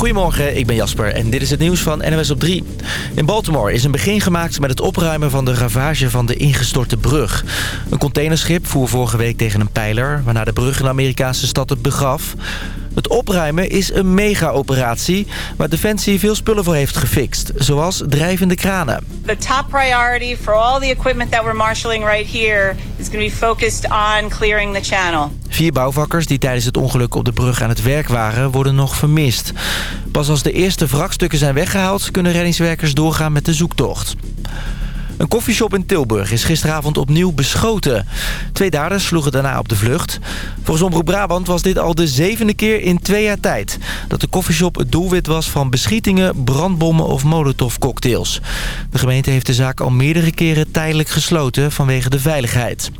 Goedemorgen, ik ben Jasper en dit is het nieuws van NWS op 3. In Baltimore is een begin gemaakt met het opruimen van de ravage van de ingestorte brug. Een containerschip voer vorige week tegen een pijler... waarna de brug in de Amerikaanse stad het begaf. Het opruimen is een mega-operatie waar Defensie veel spullen voor heeft gefixt. Zoals drijvende kranen. The top priority for all the equipment that we're marshalling right here... is going to be focused on clearing the channel. Vier bouwvakkers die tijdens het ongeluk op de brug aan het werk waren... worden nog vermist. Pas als de eerste wrakstukken zijn weggehaald... kunnen reddingswerkers doorgaan met de zoektocht. Een koffieshop in Tilburg is gisteravond opnieuw beschoten. Twee daders sloegen daarna op de vlucht. Volgens Omroep Brabant was dit al de zevende keer in twee jaar tijd... dat de koffieshop het doelwit was van beschietingen, brandbommen of molotovcocktails. De gemeente heeft de zaak al meerdere keren tijdelijk gesloten vanwege de veiligheid.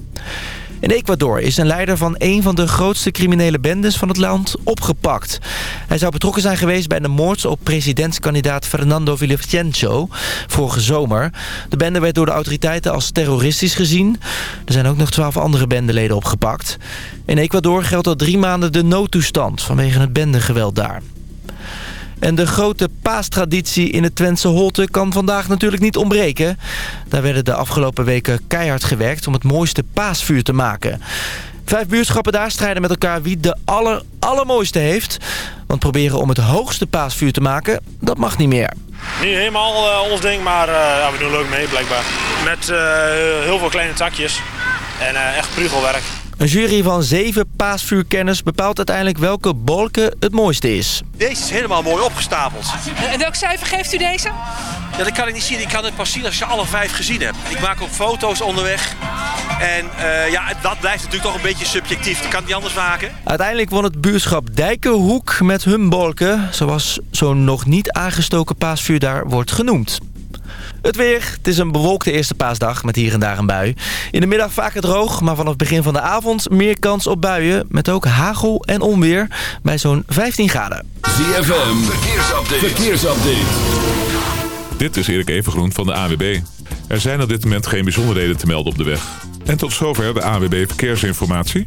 In Ecuador is een leider van een van de grootste criminele bendes van het land opgepakt. Hij zou betrokken zijn geweest bij de moord op presidentskandidaat Fernando Villavicencio vorige zomer. De bende werd door de autoriteiten als terroristisch gezien. Er zijn ook nog twaalf andere bendeleden opgepakt. In Ecuador geldt al drie maanden de noodtoestand vanwege het bendegeweld daar. En de grote paastraditie in het Twentse Holte kan vandaag natuurlijk niet ontbreken. Daar werden de afgelopen weken keihard gewerkt om het mooiste paasvuur te maken. Vijf buurtschappen daar strijden met elkaar wie de aller, allermooiste heeft. Want proberen om het hoogste paasvuur te maken, dat mag niet meer. Niet helemaal uh, ons ding, maar uh, ja, we doen leuk mee blijkbaar. Met uh, heel veel kleine takjes en echt prügelwerk. Een jury van zeven paasvuurkenners bepaalt uiteindelijk welke bolken het mooiste is. Deze is helemaal mooi opgestapeld. En welk cijfer geeft u deze? Ja, dat kan ik niet zien. Ik kan het pas zien als je alle vijf gezien hebt. Ik maak ook foto's onderweg. En uh, ja, dat blijft natuurlijk toch een beetje subjectief. Dat kan niet anders maken. Uiteindelijk won het buurschap Dijkenhoek met hun bolken. Zoals zo'n nog niet aangestoken paasvuur daar wordt genoemd. Het weer. Het is een bewolkte eerste paasdag met hier en daar een bui. In de middag vaker droog, maar vanaf het begin van de avond meer kans op buien. Met ook hagel en onweer bij zo'n 15 graden. ZFM, verkeersupdate. verkeersupdate. Dit is Erik Evengroen van de AWB. Er zijn op dit moment geen bijzonderheden te melden op de weg. En tot zover de AWB Verkeersinformatie.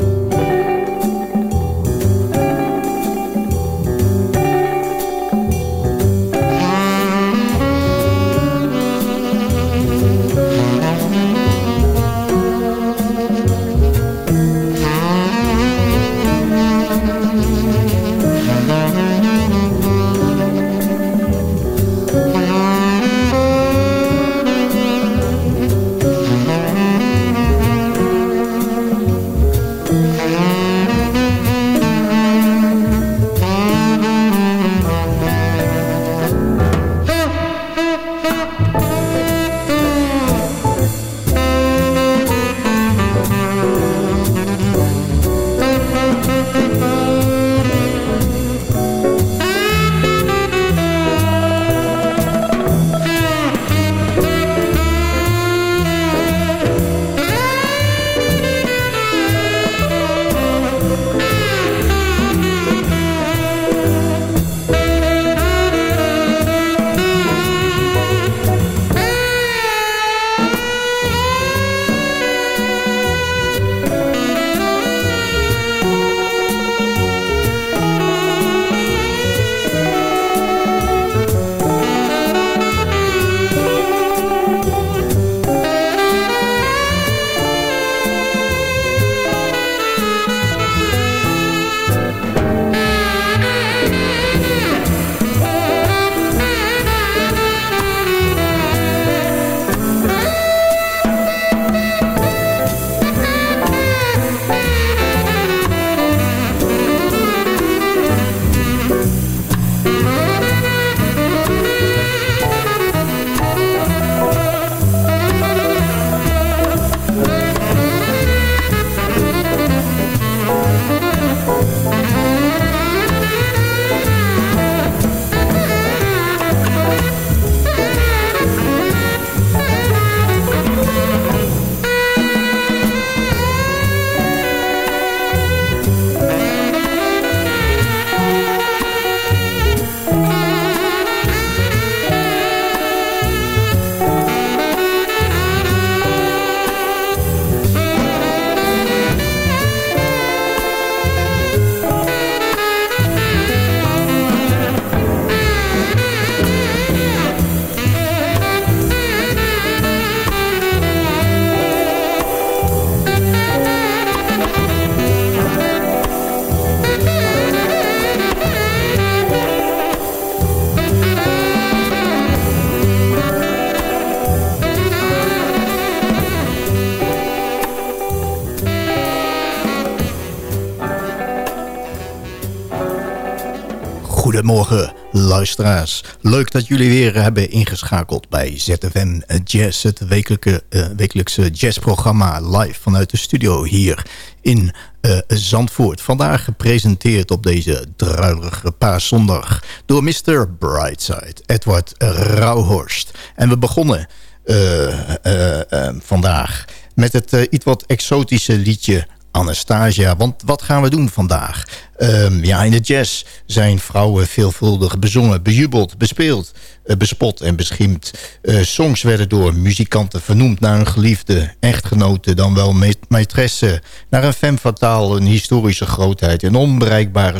Goedemorgen luisteraars. Leuk dat jullie weer hebben ingeschakeld bij ZFM Jazz. Het wekelijke, uh, wekelijkse jazzprogramma live vanuit de studio hier in uh, Zandvoort. Vandaag gepresenteerd op deze druilige paaszondag door Mr. Brightside, Edward Rauhorst. En we begonnen vandaag met het iets wat exotische liedje Anastasia. Want wat gaan we doen vandaag? Um, ja, in de jazz zijn vrouwen veelvuldig bezongen, bejubeld, bespeeld, uh, bespot en beschimd. Uh, songs werden door muzikanten vernoemd naar een geliefde echtgenote, dan wel maîtresse. Naar een femme fatale, een historische grootheid. Een onbereikbare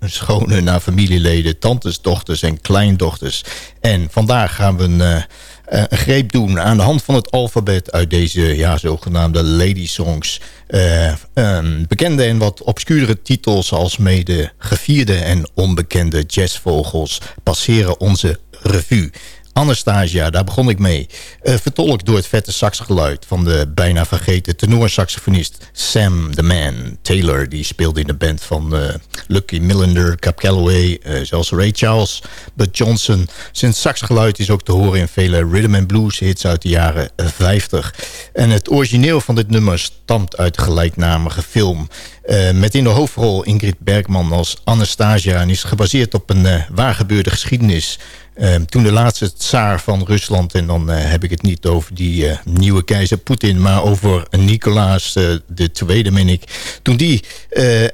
schone naar familieleden, tantes, dochters en kleindochters. En vandaag gaan we uh, een greep doen aan de hand van het alfabet uit deze ja, zogenaamde lady songs. Uh, um, bekende en wat obscure titels als mede gevierde en onbekende jazzvogels passeren onze revue. Anastasia, daar begon ik mee. Uh, vertolkt door het vette saxgeluid van de bijna vergeten tenorsaxofonist Sam the Man Taylor. Die speelde in de band van uh, Lucky Millender, Cap Calloway, uh, zelfs Ray Charles, Bud Johnson. Zijn saxgeluid is ook te horen in vele rhythm and blues hits uit de jaren 50. En het origineel van dit nummer stamt uit de gelijknamige film. met in de hoofdrol Ingrid Bergman als Anastasia en is gebaseerd op een waargebeurde geschiedenis... Ehm, toen de laatste tsaar van Rusland... en dan eh, heb ik het niet over die uh, nieuwe keizer Poetin... maar over Nicolaas uh, de Tweede, meen ik. Toen die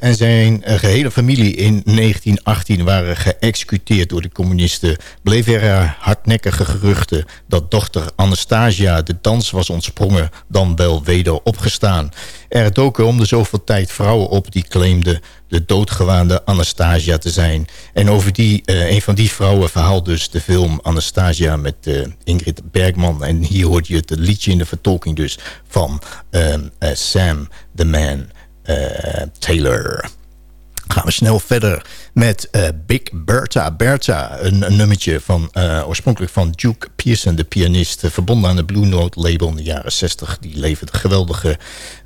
en zijn gehele familie in 1918 waren geëxecuteerd door de communisten... bleven er hardnekkige geruchten dat dochter Anastasia de dans was ontsprongen... dan wel weder opgestaan. Er doken om de zoveel tijd vrouwen op die claimden de doodgewaande Anastasia te zijn. En over die, uh, een van die vrouwen verhaalt dus de film Anastasia met uh, Ingrid Bergman. En hier hoort je het liedje in de vertolking dus van uh, Sam the Man Taylor gaan we snel verder met Big Bertha. Bertha, een, een nummertje van, oorspronkelijk van Duke Pearson, de pianist... Verbonden aan de Blue Note label in de jaren 60. Die leverde geweldige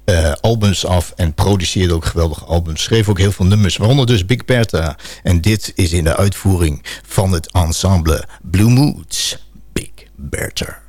eh, albums af en produceerde ook geweldige albums. Schreef ook heel veel nummers, waaronder dus Big Bertha. En dit is in de uitvoering van het ensemble Blue Moods, Big Bertha.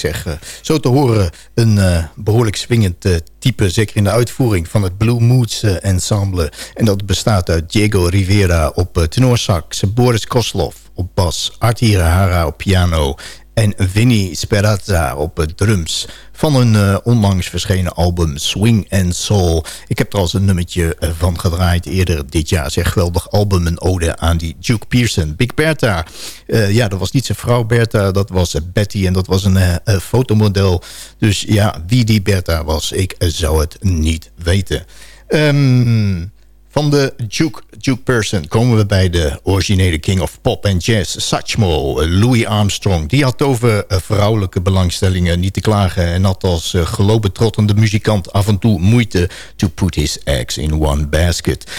Ik zeggen. Zo te horen een uh, behoorlijk swingend uh, type, zeker in de uitvoering van het Blue Moods uh, Ensemble. En dat bestaat uit Diego Rivera op tenorsax, Boris Koslov op bas, Artie Hara op piano en Vinnie Sperazza op drums van hun uh, onlangs verschenen album Swing and Soul. Ik heb er al eens een nummertje uh, van gedraaid eerder dit jaar. Zeg geweldig album, een ode aan die Duke Pearson. Big Bertha, uh, ja, dat was niet zijn vrouw Bertha, dat was Betty en dat was een fotomodel. Dus ja, wie die Bertha was, ik zou het niet weten. Um, van de Duke, Duke Person komen we bij de originele King of Pop en Jazz, Satchmo, Louis Armstrong. Die had over uh, vrouwelijke belangstellingen niet te klagen... en had als uh, gelobetrottende muzikant af en toe moeite... to put his eggs in one basket.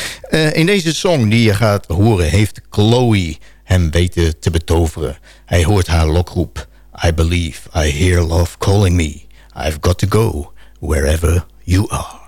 In deze song die je gaat horen heeft Chloe hem weten te betoveren. Hij hoort haar lokroep. I believe I hear love calling me. I've got to go wherever you are.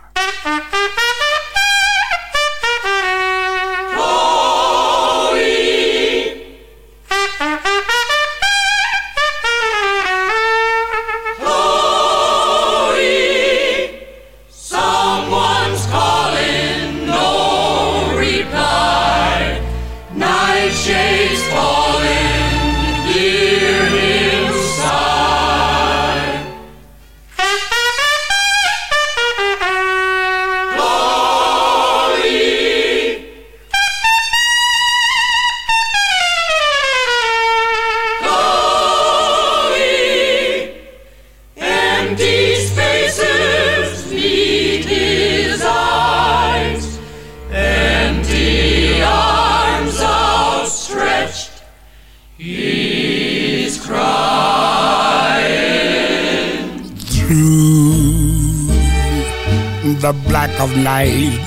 Of night.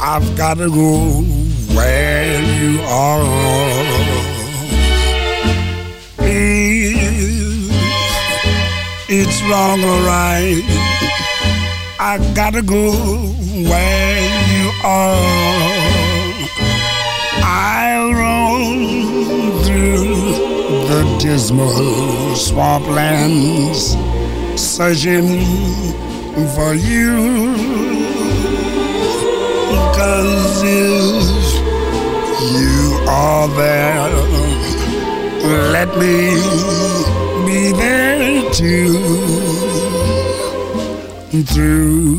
I've got to go where you are. It's wrong or right, I gotta go where you are. I'll roam through the dismal swamplands, searching for you. Cause you are there, let me be there too. Through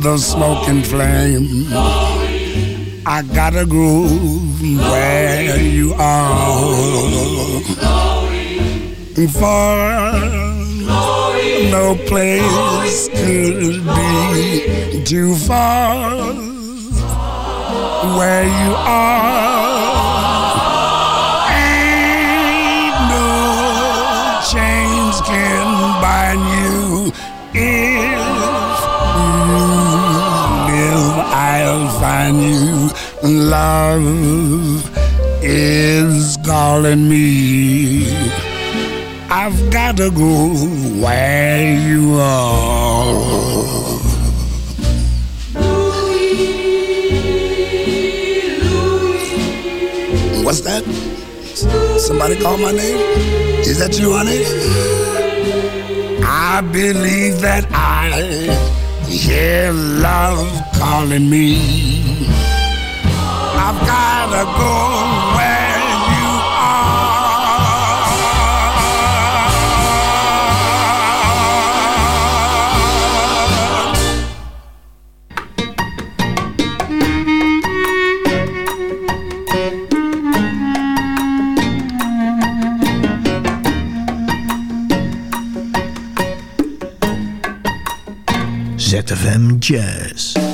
the smoke and flame, I gotta go where you are. For no place could be too far where you are. Ain't no chains can bind you if you live. I'll find you. Love is calling me. I've got to go where you are. What's that? Somebody call my name? Is that you, honey? I believe that I hear love calling me. I've gotta go ZFM Jazz.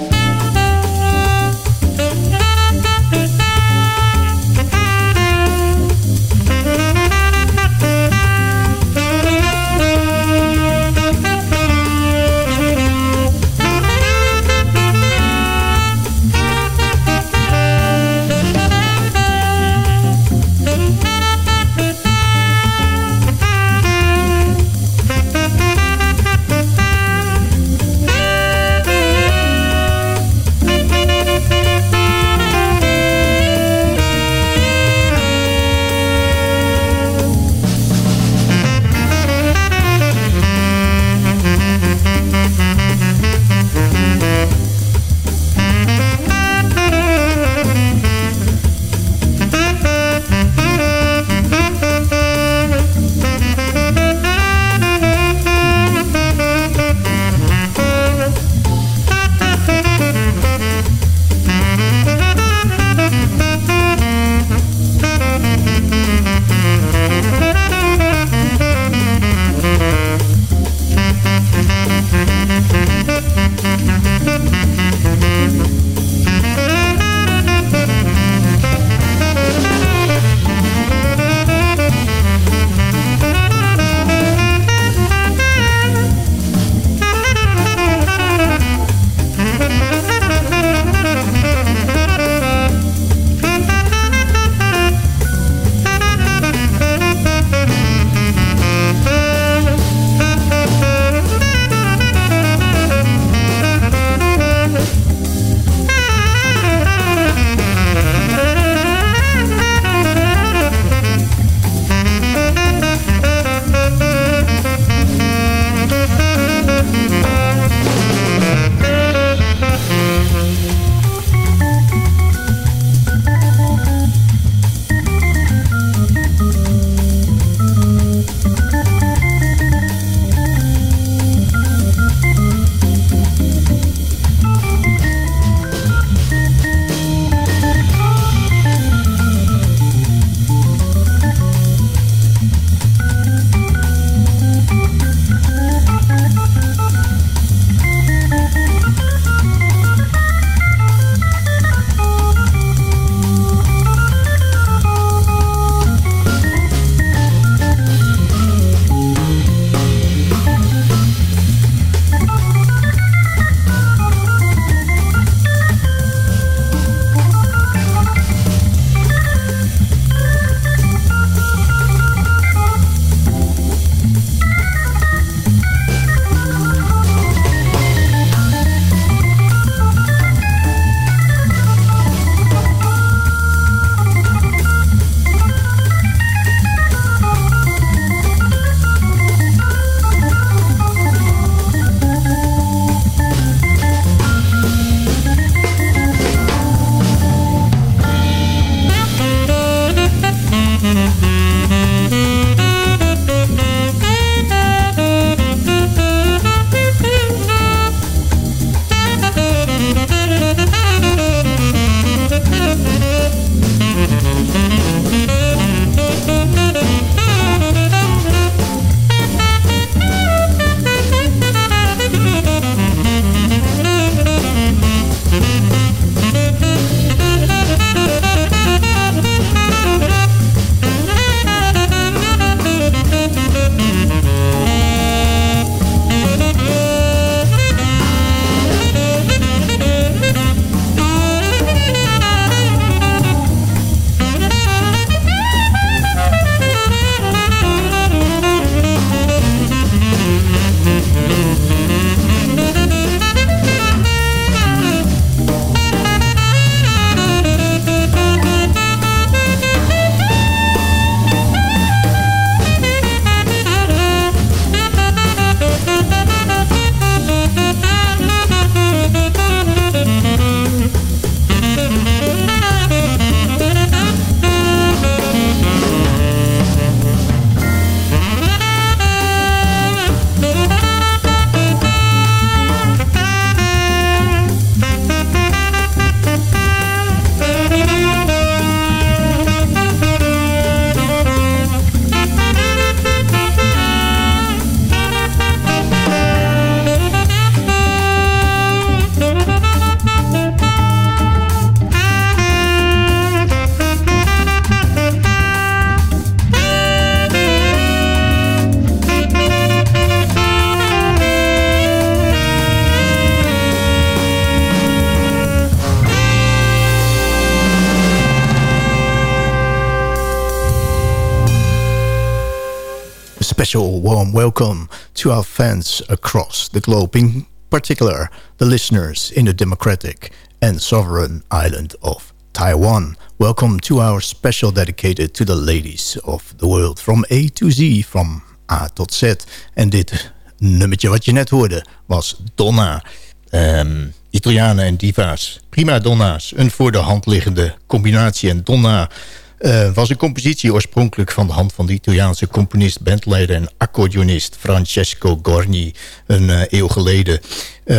Welcome to our fans across the globe, in particular the listeners in the democratic and sovereign island of Taiwan. Welcome to our special dedicated to the ladies of the world, from A to Z, from A tot Z. En dit nummertje wat je net hoorde was Donna. Um, Italianen en diva's, prima donna's. Een voor de hand liggende combinatie. En Donna uh, was een compositie oorspronkelijk van de hand van de Italiaanse componist, bandleider en accordeonist Francesco Gorni. Een uh, eeuw geleden. Uh,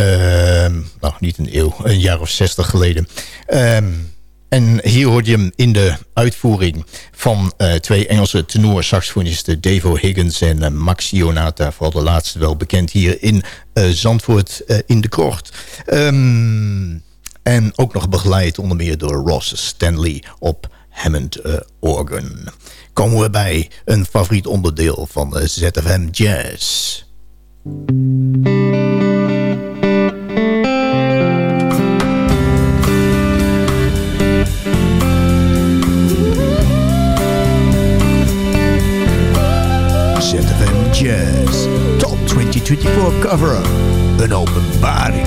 nou, niet een eeuw, een jaar of zestig geleden. Um, en hier hoorde je hem in de uitvoering van uh, twee Engelse tenor-saxofonisten... Davo Higgins en uh, Max Ionata. Vooral de laatste wel bekend hier in Zandvoort in de Krocht. Um, en ook nog begeleid onder meer door Ross Stanley op Hammond organ. Komen we bij een favoriet onderdeel van de ZFM Jazz. ZFM Jazz Top 2024 cover-up. Een openbaring.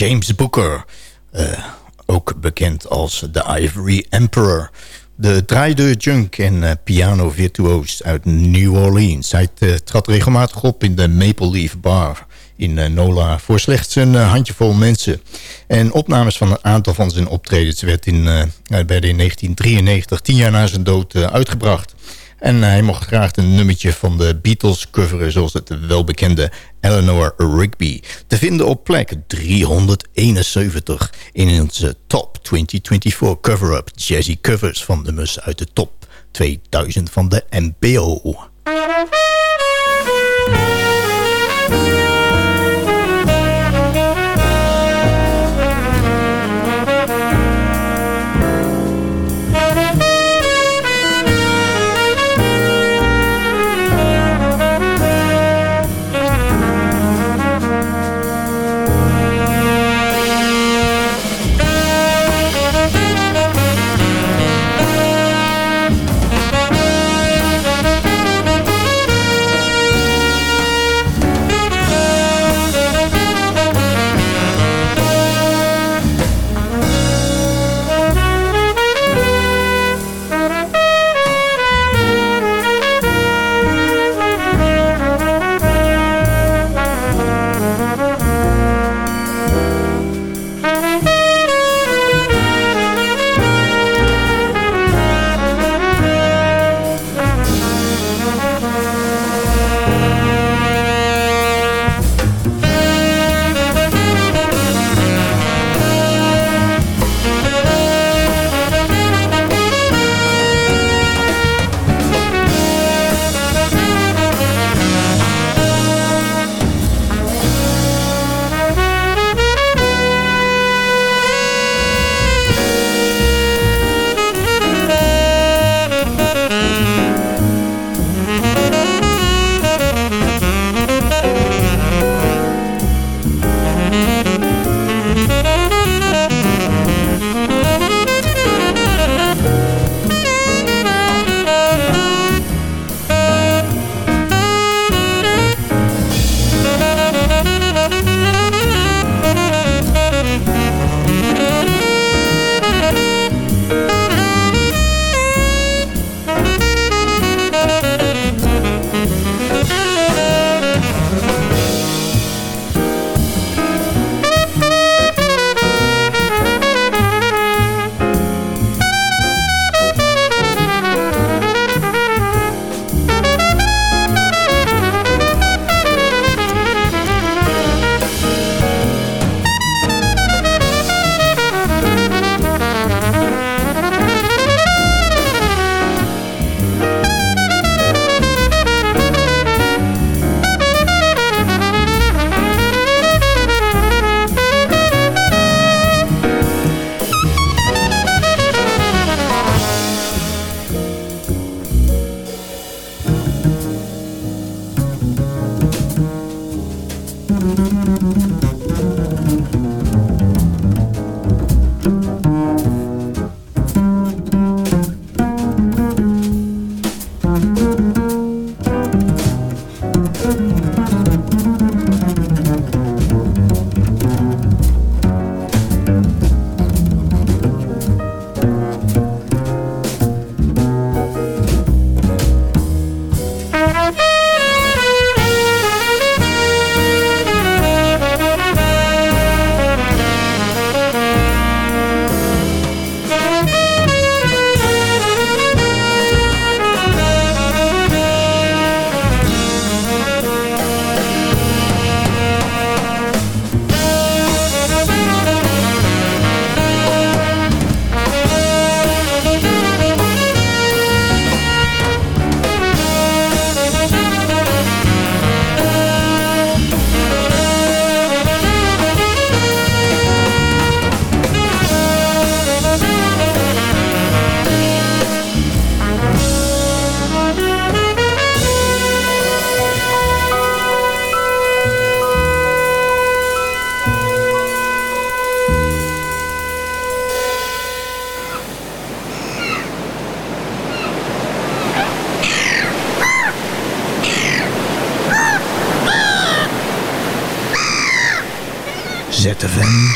James Booker. Uh, ook bekend als The Ivory Emperor. De draaideur junk en uh, piano virtuoos uit New Orleans. Hij uh, trad regelmatig op in de Maple Leaf Bar in Nola voor slechts een handjevol mensen. En opnames van een aantal van zijn optredens werd in, werden in 1993, tien jaar na zijn dood, uitgebracht. En hij mocht graag een nummertje van de Beatles coveren... zoals het welbekende Eleanor Rigby. Te vinden op plek 371 in onze Top 2024 cover-up... Jazzy Covers van de mus uit de top 2000 van de MPO.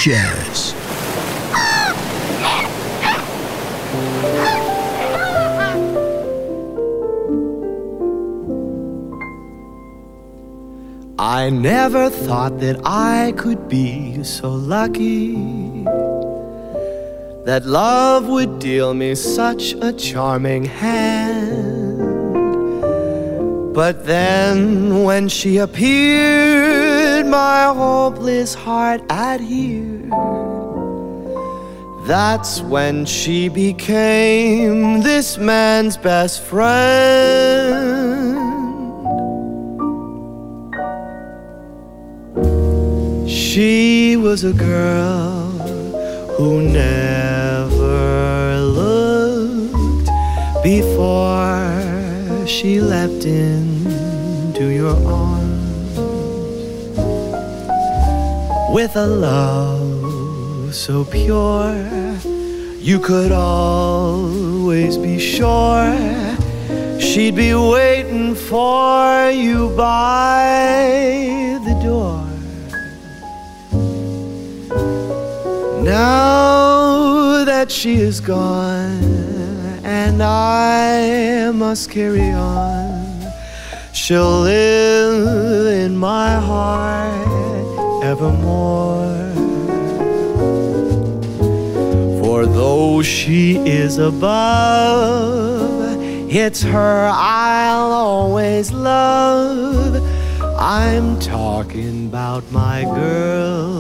Jazz. I never thought that I could be so lucky that love would deal me such a charming hand. But then when she appeared, my hopeless heart adhered. That's when she became this man's best friend. She was a girl who never looked before she leapt into your arms with a love so pure you could always be sure she'd be waiting for you by the door. Now that she is gone and I must carry on, she'll live in my heart evermore. Though she is above, it's her I'll always love. I'm talking about my girl,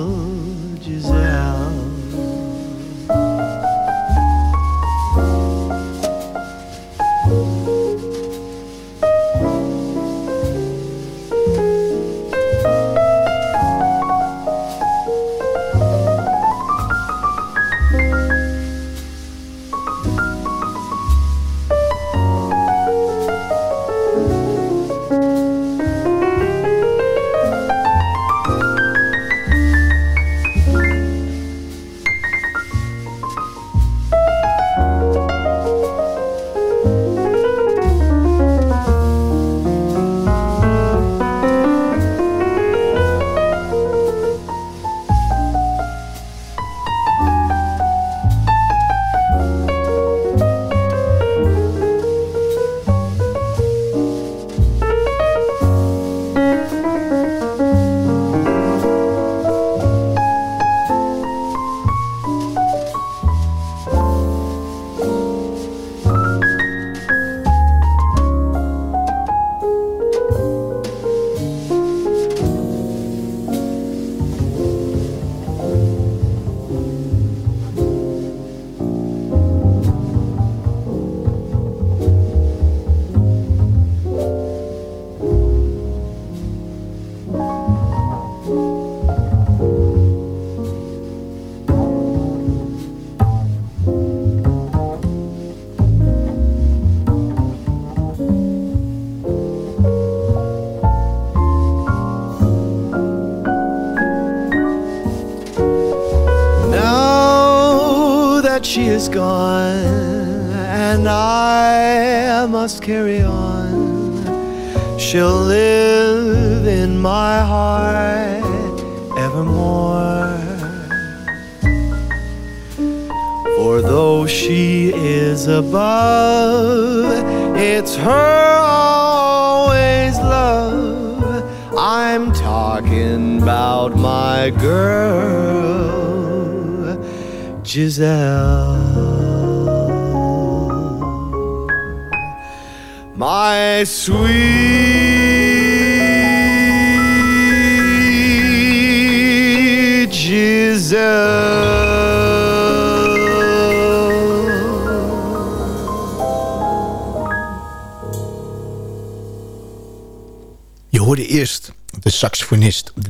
is gone and I must carry on, she'll live in my heart evermore. For though she is above, it's her always love. I'm talking about my girl, Giselle. My sweet Je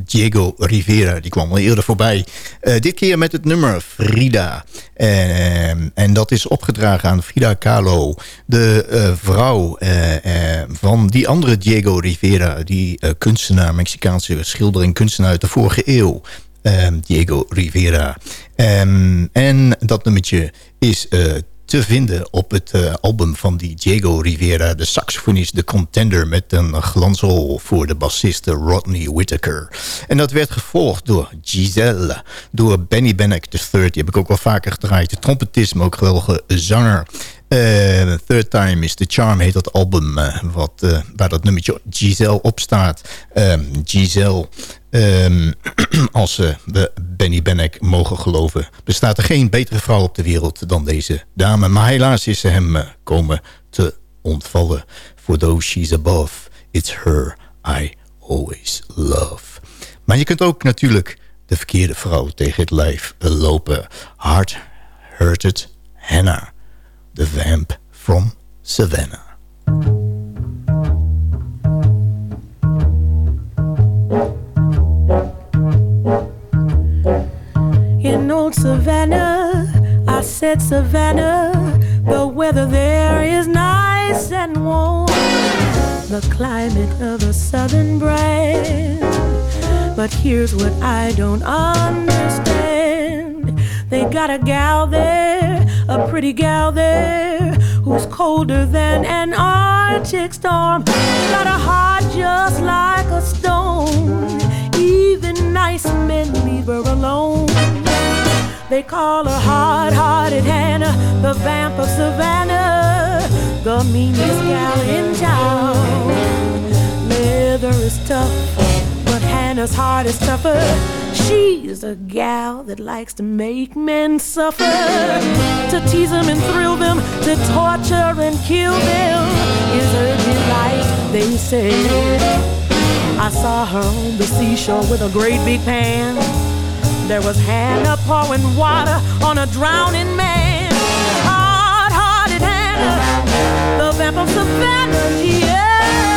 Diego Rivera. Die kwam al eerder voorbij. Eh, dit keer met het nummer Frida. En, en dat is opgedragen aan Frida Kahlo. De eh, vrouw eh, eh, van die andere Diego Rivera. Die eh, kunstenaar, Mexicaanse schilder en kunstenaar uit de vorige eeuw. Diego Rivera. Ehm, en dat nummertje is eh, te vinden op het uh, album van die Diego Rivera, de saxofonist, de contender met een glansrol voor de bassist Rodney Whittaker. En dat werd gevolgd door Giselle, door Benny Bennick III, die heb ik ook wel vaker gedraaid, de trompetist, maar ook geweldige zanger. Uh, Third Time is the Charm heet dat album uh, wat, uh, waar dat nummertje Giselle op staat. Giselle, um, als we Benny Bennick mogen geloven... bestaat er geen betere vrouw op de wereld dan deze dame. Maar helaas is ze hem komen te ontvallen. For those she's above, it's her I always love. Maar je kunt ook natuurlijk de verkeerde vrouw tegen het lijf lopen. Hard-hurted Hannah. The Vamp from Savannah. In old Savannah, I said Savannah, the weather there is nice and warm. The climate of a southern brand. But here's what I don't understand. They got a gal there a pretty gal there who's colder than an Arctic storm. Got a heart just like a stone. Even nice men leave her alone. They call her hard-hearted Hannah, the vamp of Savannah, the meanest gal in town. Leather is tough, but Hannah's heart is tougher. She's a gal that likes to make men suffer, to tease them and thrill them, to torture and kill them is her delight, they say. I saw her on the seashore with a great big pan. There was Hannah pouring water on a drowning man. Hard-hearted Hannah, the vamp of Savannah, yeah.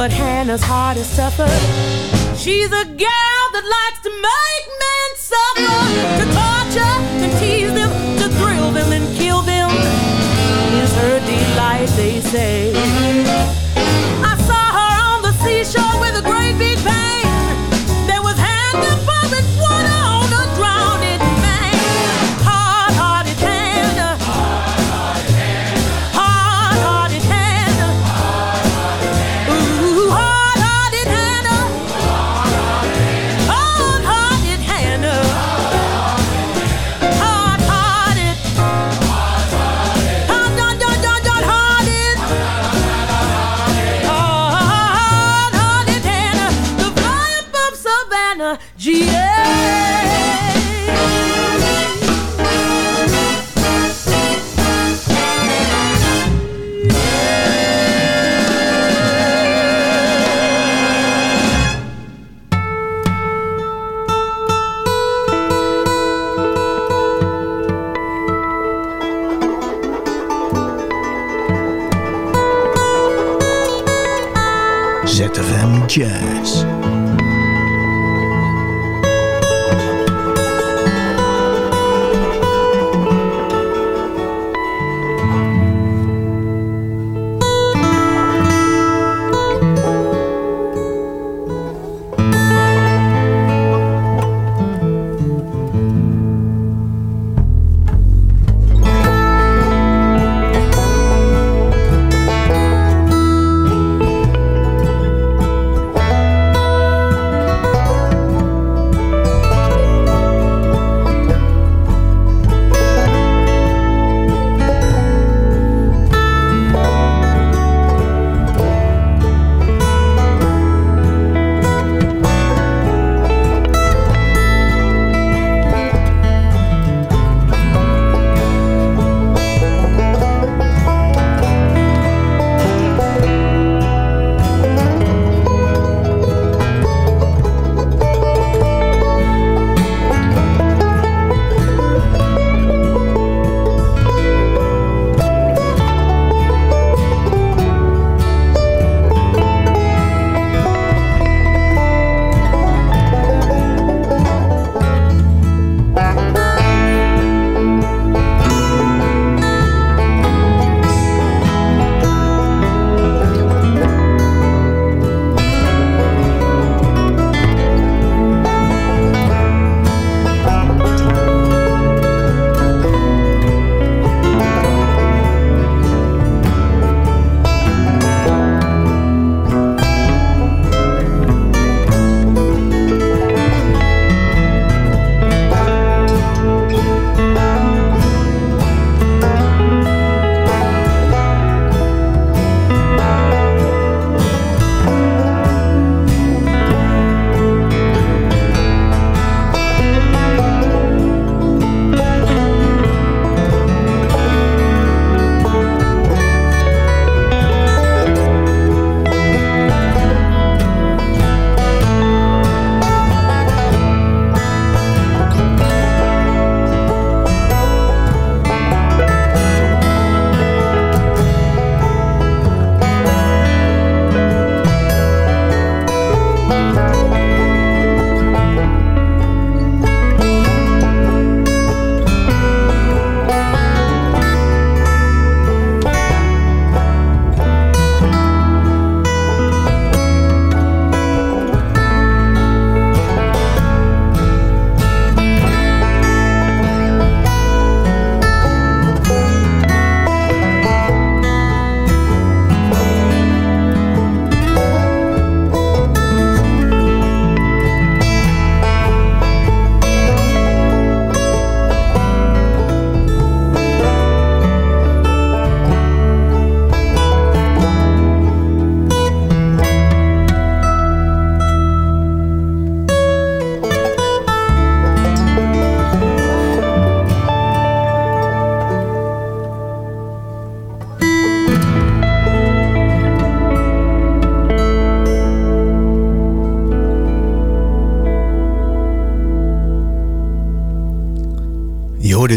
But Hannah's heart is tougher. She's a gal that likes to make men suffer, to torture and tease them, to thrill them and kill them. Is her delight, they say. yeah.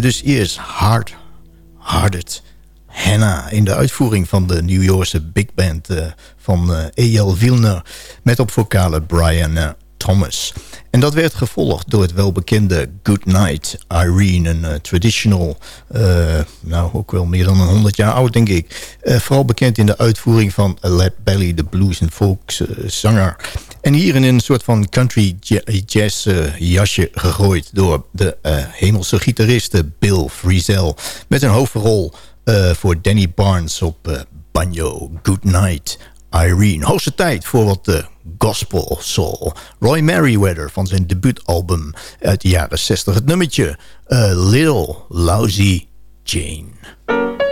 Dus eerst Hard Hearted Hannah... in de uitvoering van de New Yorkse big band uh, van uh, E.L. Wilner... met op vocale Brian uh, Thomas. En dat werd gevolgd door het welbekende Good Night Irene. Een traditional, nou ook wel meer dan een 100 jaar oud denk ik. vooral bekend in de uitvoering van Led Belly, de blues en folks zanger. En hier in een soort van country jazz jasje gegooid... door de hemelse gitariste Bill Frisell. Met een hoofdrol uh, voor Danny Barnes op banjo. Good Night, Irene. Hoogste tijd voor wat gospel soul. Roy Merriweather van zijn debuutalbum uit de jaren 60. Het nummertje Little Lousy Jane.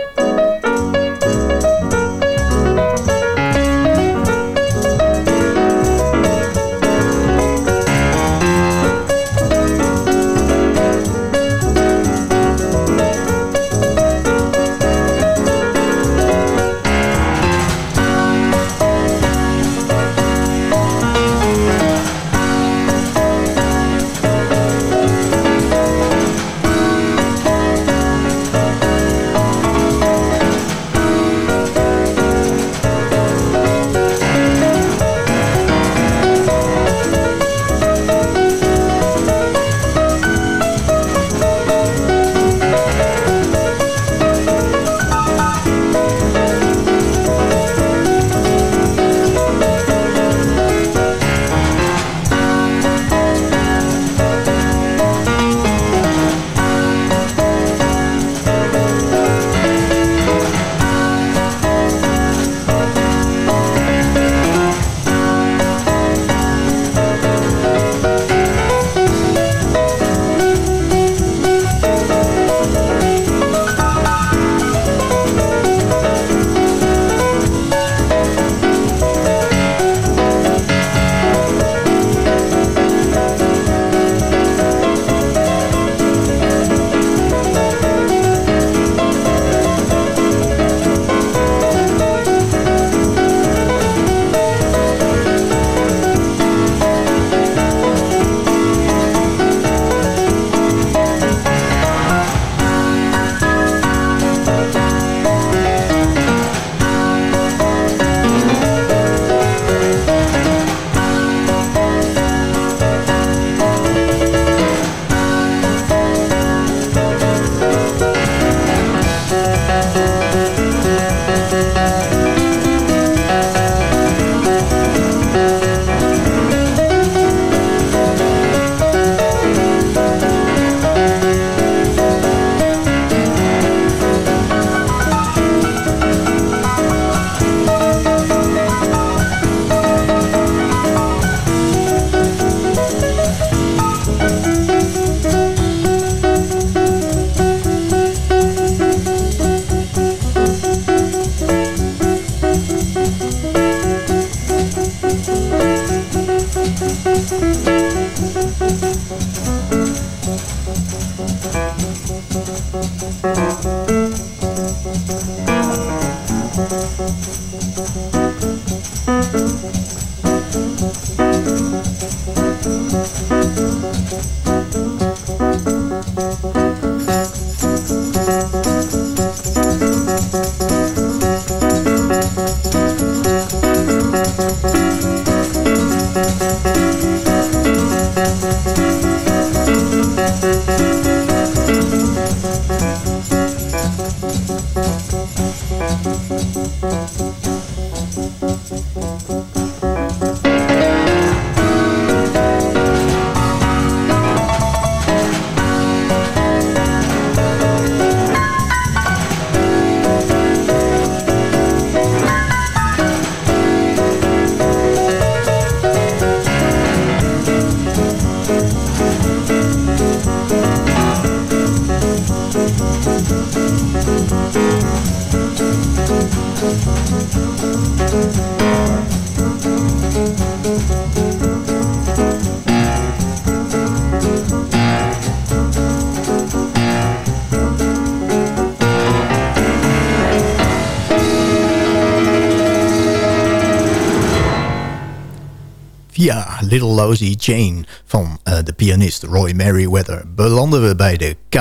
Little Lousy Jane van uh, de pianist Roy Merriweather belanden we bij de K.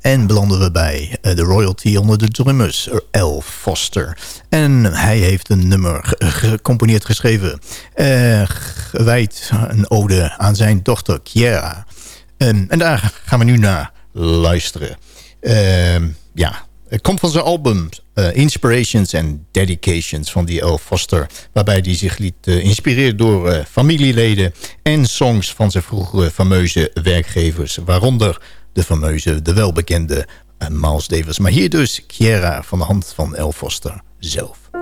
En belanden we bij uh, de royalty onder de drummers L. Foster. En hij heeft een nummer gecomponeerd geschreven. Uh, gewijd een ode aan zijn dochter Kiera. Um, en daar gaan we nu naar luisteren. Um, ja, van zijn album uh, Inspirations and Dedications van die L. Foster. Waarbij hij zich liet uh, inspireren door uh, familieleden en songs van zijn vroegere fameuze werkgevers. Waaronder de fameuze, de welbekende Miles Davis. Maar hier dus Kiera van de hand van L. Foster zelf.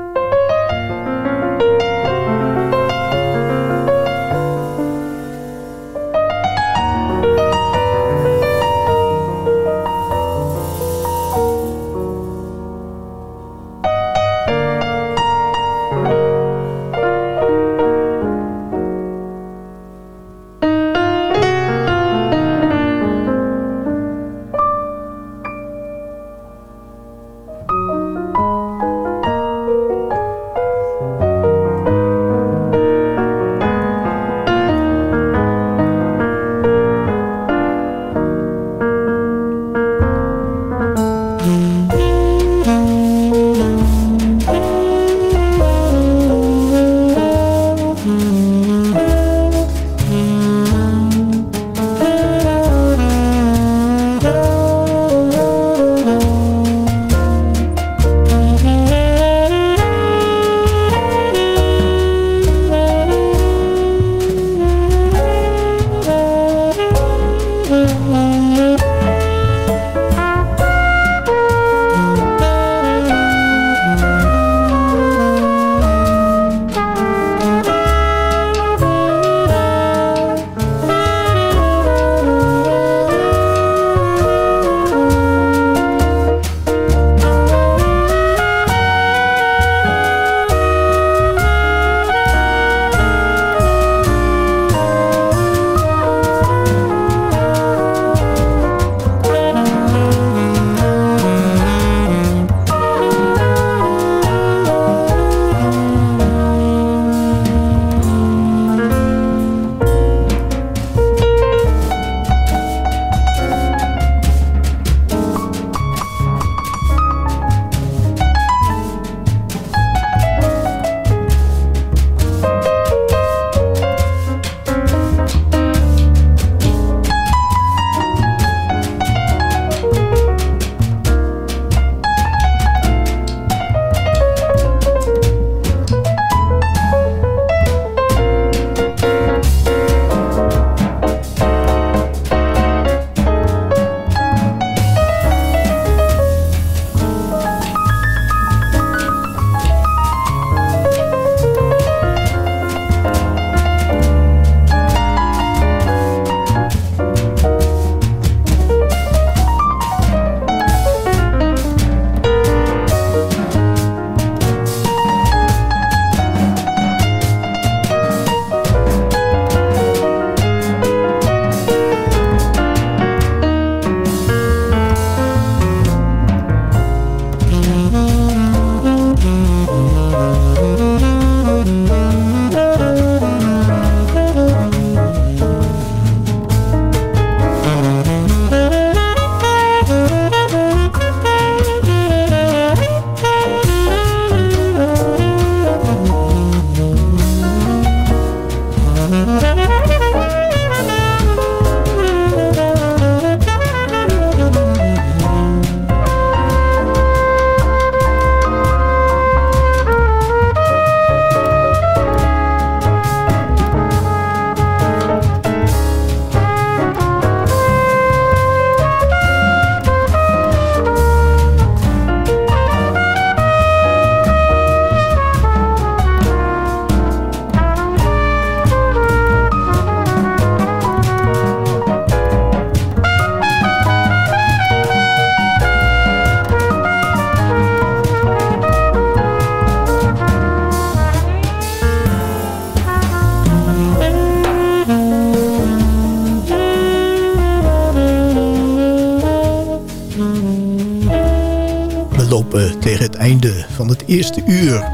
Eerste uur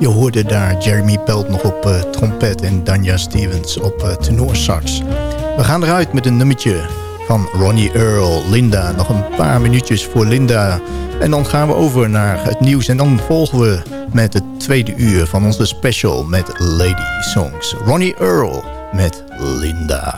Je hoorde daar Jeremy Pelt nog op uh, trompet en Danja Stevens op uh, tenorsax. We gaan eruit met een nummertje van Ronnie Earl, Linda. Nog een paar minuutjes voor Linda. En dan gaan we over naar het nieuws. En dan volgen we met het tweede uur van onze special met Lady Songs. Ronnie Earl met Linda.